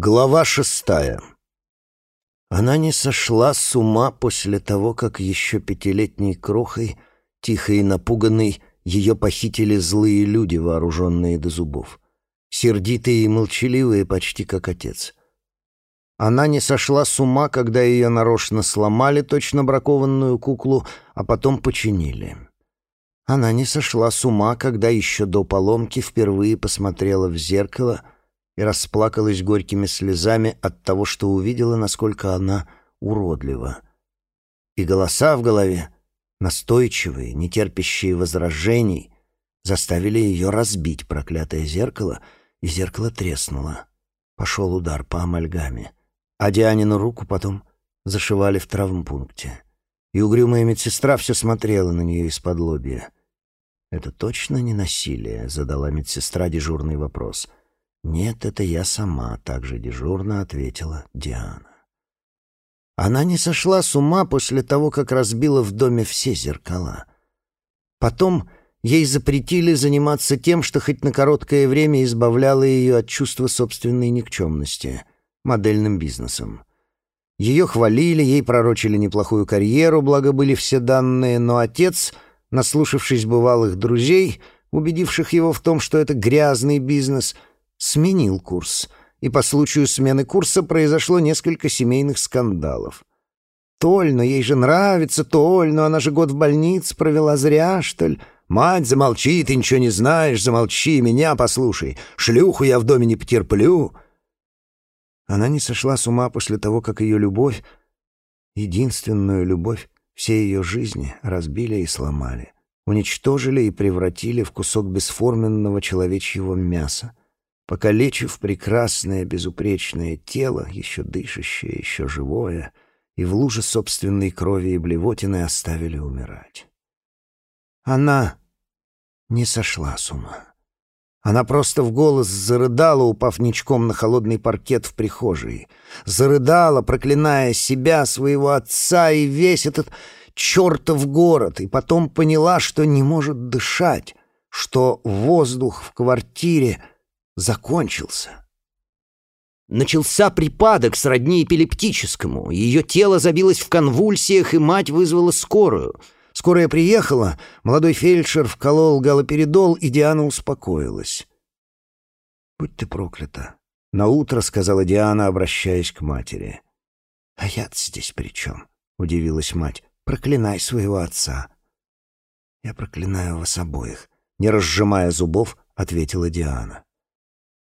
Глава шестая. Она не сошла с ума после того, как еще пятилетней крохой, тихой и напуганной, ее похитили злые люди, вооруженные до зубов. Сердитые и молчаливые, почти как отец. Она не сошла с ума, когда ее нарочно сломали, точно бракованную куклу, а потом починили. Она не сошла с ума, когда еще до поломки впервые посмотрела в зеркало — и расплакалась горькими слезами от того, что увидела, насколько она уродлива. И голоса в голове, настойчивые, нетерпящие возражений, заставили ее разбить проклятое зеркало, и зеркало треснуло. Пошел удар по амальгаме. А Дианину руку потом зашивали в травмпункте. И угрюмая медсестра все смотрела на нее из-под лобья. «Это точно не насилие?» — задала медсестра дежурный вопрос — «Нет, это я сама», — также дежурно ответила Диана. Она не сошла с ума после того, как разбила в доме все зеркала. Потом ей запретили заниматься тем, что хоть на короткое время избавляло ее от чувства собственной никчемности — модельным бизнесом. Ее хвалили, ей пророчили неплохую карьеру, благо были все данные, но отец, наслушавшись бывалых друзей, убедивших его в том, что это грязный бизнес — сменил курс, и по случаю смены курса произошло несколько семейных скандалов. «Толь, но ей же нравится, Толь, но она же год в больнице провела зря, что ли?» «Мать, замолчи, ты ничего не знаешь, замолчи, меня послушай. Шлюху я в доме не потерплю». Она не сошла с ума после того, как ее любовь, единственную любовь всей ее жизни, разбили и сломали, уничтожили и превратили в кусок бесформенного человечьего мяса покалечив прекрасное безупречное тело, еще дышащее, еще живое, и в луже собственной крови и блевотины оставили умирать. Она не сошла с ума. Она просто в голос зарыдала, упав ничком на холодный паркет в прихожей. Зарыдала, проклиная себя, своего отца и весь этот чертов город, и потом поняла, что не может дышать, что воздух в квартире — закончился. Начался припадок сродни эпилептическому. Ее тело забилось в конвульсиях, и мать вызвала скорую. Скорая приехала, молодой фельдшер вколол галоперидол, и Диана успокоилась. «Будь ты проклята!» — наутро сказала Диана, обращаясь к матери. «А я здесь при чем?» — удивилась мать. «Проклинай своего отца». «Я проклинаю вас обоих», — не разжимая зубов, ответила Диана.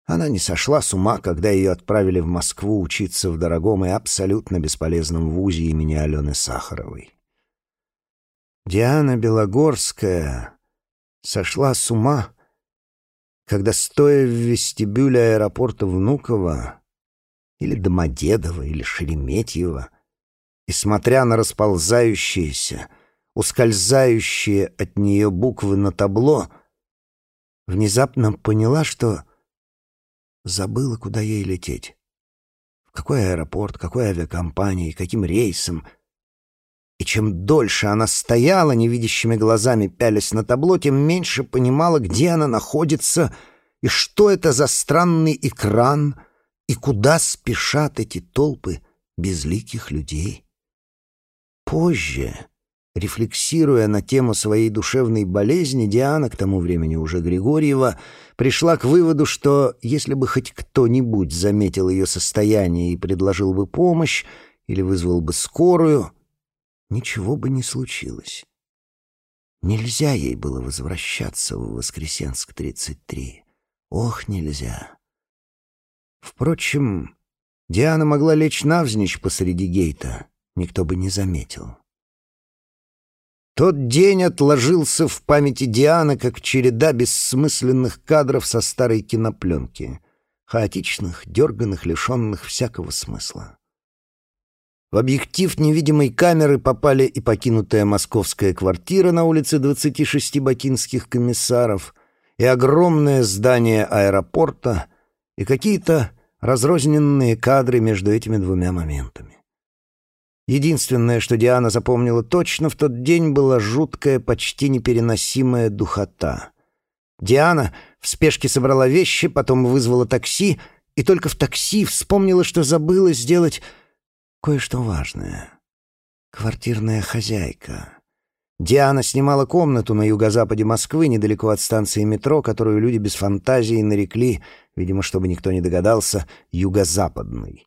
Она не сошла с ума, когда ее отправили в Москву учиться в дорогом и абсолютно бесполезном вузе имени Алены Сахаровой. Диана Белогорская сошла с ума, когда, стоя в вестибюле аэропорта Внуково или Домодедово, или Шереметьево, и смотря на расползающиеся, ускользающие от нее буквы на табло, внезапно поняла, что Забыла, куда ей лететь. В какой аэропорт, какой авиакомпании, каким рейсом. И чем дольше она стояла, невидящими глазами пялясь на табло, тем меньше понимала, где она находится и что это за странный экран, и куда спешат эти толпы безликих людей. Позже, Рефлексируя на тему своей душевной болезни, Диана, к тому времени уже Григорьева, пришла к выводу, что если бы хоть кто-нибудь заметил ее состояние и предложил бы помощь или вызвал бы скорую, ничего бы не случилось. Нельзя ей было возвращаться в Воскресенск-33. Ох, нельзя. Впрочем, Диана могла лечь навзничь посреди гейта, никто бы не заметил. Тот день отложился в памяти Дианы как череда бессмысленных кадров со старой кинопленки, хаотичных, дерганных, лишенных всякого смысла. В объектив невидимой камеры попали и покинутая московская квартира на улице 26 бакинских комиссаров, и огромное здание аэропорта, и какие-то разрозненные кадры между этими двумя моментами. Единственное, что Диана запомнила точно в тот день, была жуткая, почти непереносимая духота. Диана в спешке собрала вещи, потом вызвала такси и только в такси вспомнила, что забыла сделать кое-что важное. Квартирная хозяйка. Диана снимала комнату на юго-западе Москвы, недалеко от станции метро, которую люди без фантазии нарекли, видимо, чтобы никто не догадался, юго-западной.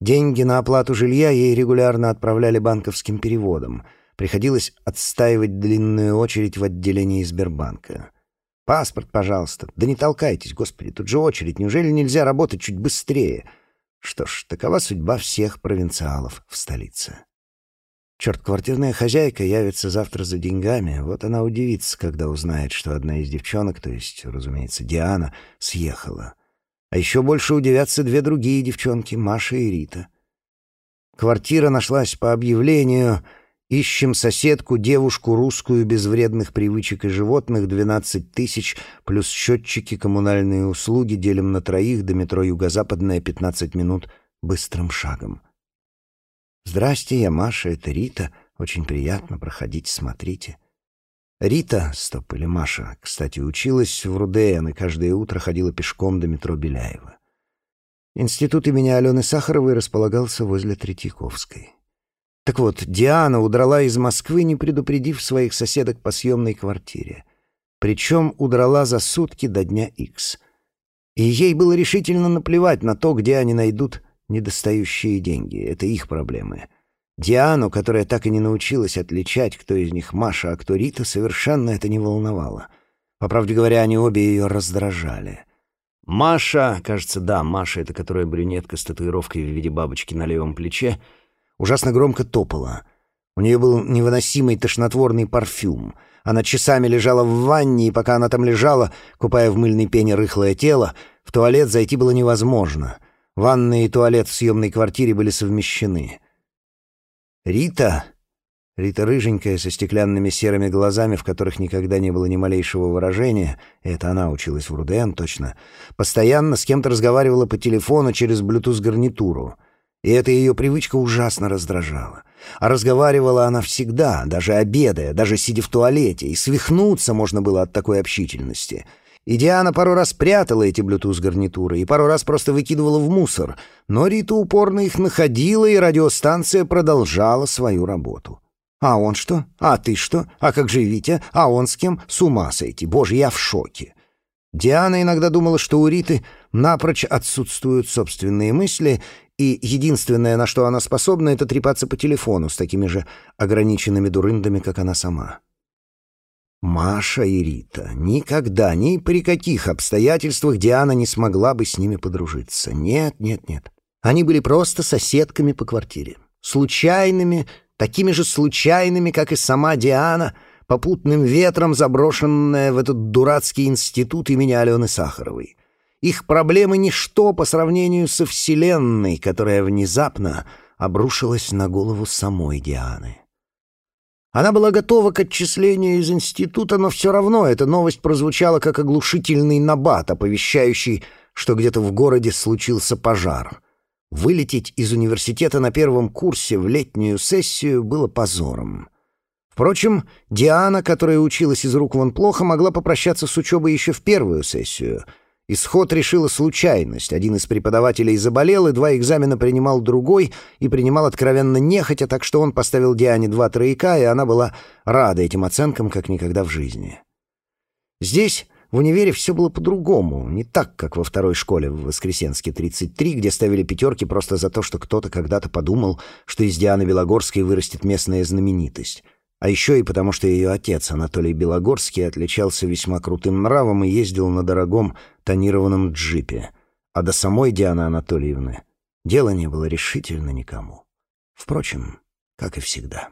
Деньги на оплату жилья ей регулярно отправляли банковским переводом. Приходилось отстаивать длинную очередь в отделении Сбербанка. «Паспорт, пожалуйста». «Да не толкайтесь, господи, тут же очередь. Неужели нельзя работать чуть быстрее?» Что ж, такова судьба всех провинциалов в столице. Черт, квартирная хозяйка явится завтра за деньгами. Вот она удивится, когда узнает, что одна из девчонок, то есть, разумеется, Диана, съехала. А еще больше удивятся две другие девчонки, Маша и Рита. Квартира нашлась по объявлению «Ищем соседку, девушку русскую, без вредных привычек и животных, 12 тысяч, плюс счетчики, коммунальные услуги, делим на троих, до метро Юго-Западная, 15 минут, быстрым шагом». «Здрасте, я Маша, это Рита. Очень приятно, проходите, смотрите». Рита, стоп, или Маша, кстати, училась в РУДН и каждое утро ходила пешком до метро Беляева. Институт имени Алены Сахаровой располагался возле Третьяковской. Так вот, Диана удрала из Москвы, не предупредив своих соседок по съемной квартире. Причем удрала за сутки до дня Икс. И ей было решительно наплевать на то, где они найдут недостающие деньги. Это их проблемы. Диану, которая так и не научилась отличать, кто из них Маша, а кто Рита, совершенно это не волновало. По правде говоря, они обе ее раздражали. Маша, кажется, да, Маша, это которая брюнетка с татуировкой в виде бабочки на левом плече, ужасно громко топала. У нее был невыносимый тошнотворный парфюм. Она часами лежала в ванне, и пока она там лежала, купая в мыльной пене рыхлое тело, в туалет зайти было невозможно — Ванная и туалет в съемной квартире были совмещены. Рита... Рита рыженькая, со стеклянными серыми глазами, в которых никогда не было ни малейшего выражения, это она училась в РУДН, точно, постоянно с кем-то разговаривала по телефону через Bluetooth-гарнитуру. И эта ее привычка ужасно раздражала. А разговаривала она всегда, даже обедая, даже сидя в туалете, и свихнуться можно было от такой общительности — и Диана пару раз прятала эти Bluetooth-гарнитуры и пару раз просто выкидывала в мусор, но Рита упорно их находила, и радиостанция продолжала свою работу. «А он что? А ты что? А как же Витя? А он с кем? С ума сойти! Боже, я в шоке!» Диана иногда думала, что у Риты напрочь отсутствуют собственные мысли, и единственное, на что она способна, это трепаться по телефону с такими же ограниченными дурындами, как она сама. Маша и Рита. Никогда, ни при каких обстоятельствах Диана не смогла бы с ними подружиться. Нет, нет, нет. Они были просто соседками по квартире. Случайными, такими же случайными, как и сама Диана, попутным ветром заброшенная в этот дурацкий институт имени Алены Сахаровой. Их проблемы — ничто по сравнению со Вселенной, которая внезапно обрушилась на голову самой Дианы. Она была готова к отчислению из института, но все равно эта новость прозвучала как оглушительный набат, оповещающий, что где-то в городе случился пожар. Вылететь из университета на первом курсе в летнюю сессию было позором. Впрочем, Диана, которая училась из рук вон плохо, могла попрощаться с учебой еще в первую сессию — Исход решила случайность. Один из преподавателей заболел, и два экзамена принимал другой, и принимал откровенно нехотя, так что он поставил Диане два трояка, и она была рада этим оценкам, как никогда в жизни. Здесь, в универе, все было по-другому, не так, как во второй школе в Воскресенске 33, где ставили пятерки просто за то, что кто-то когда-то подумал, что из Дианы Белогорской вырастет местная знаменитость — а еще и потому, что ее отец, Анатолий Белогорский, отличался весьма крутым нравом и ездил на дорогом тонированном джипе. А до самой Дианы Анатольевны дела не было решительно никому. Впрочем, как и всегда.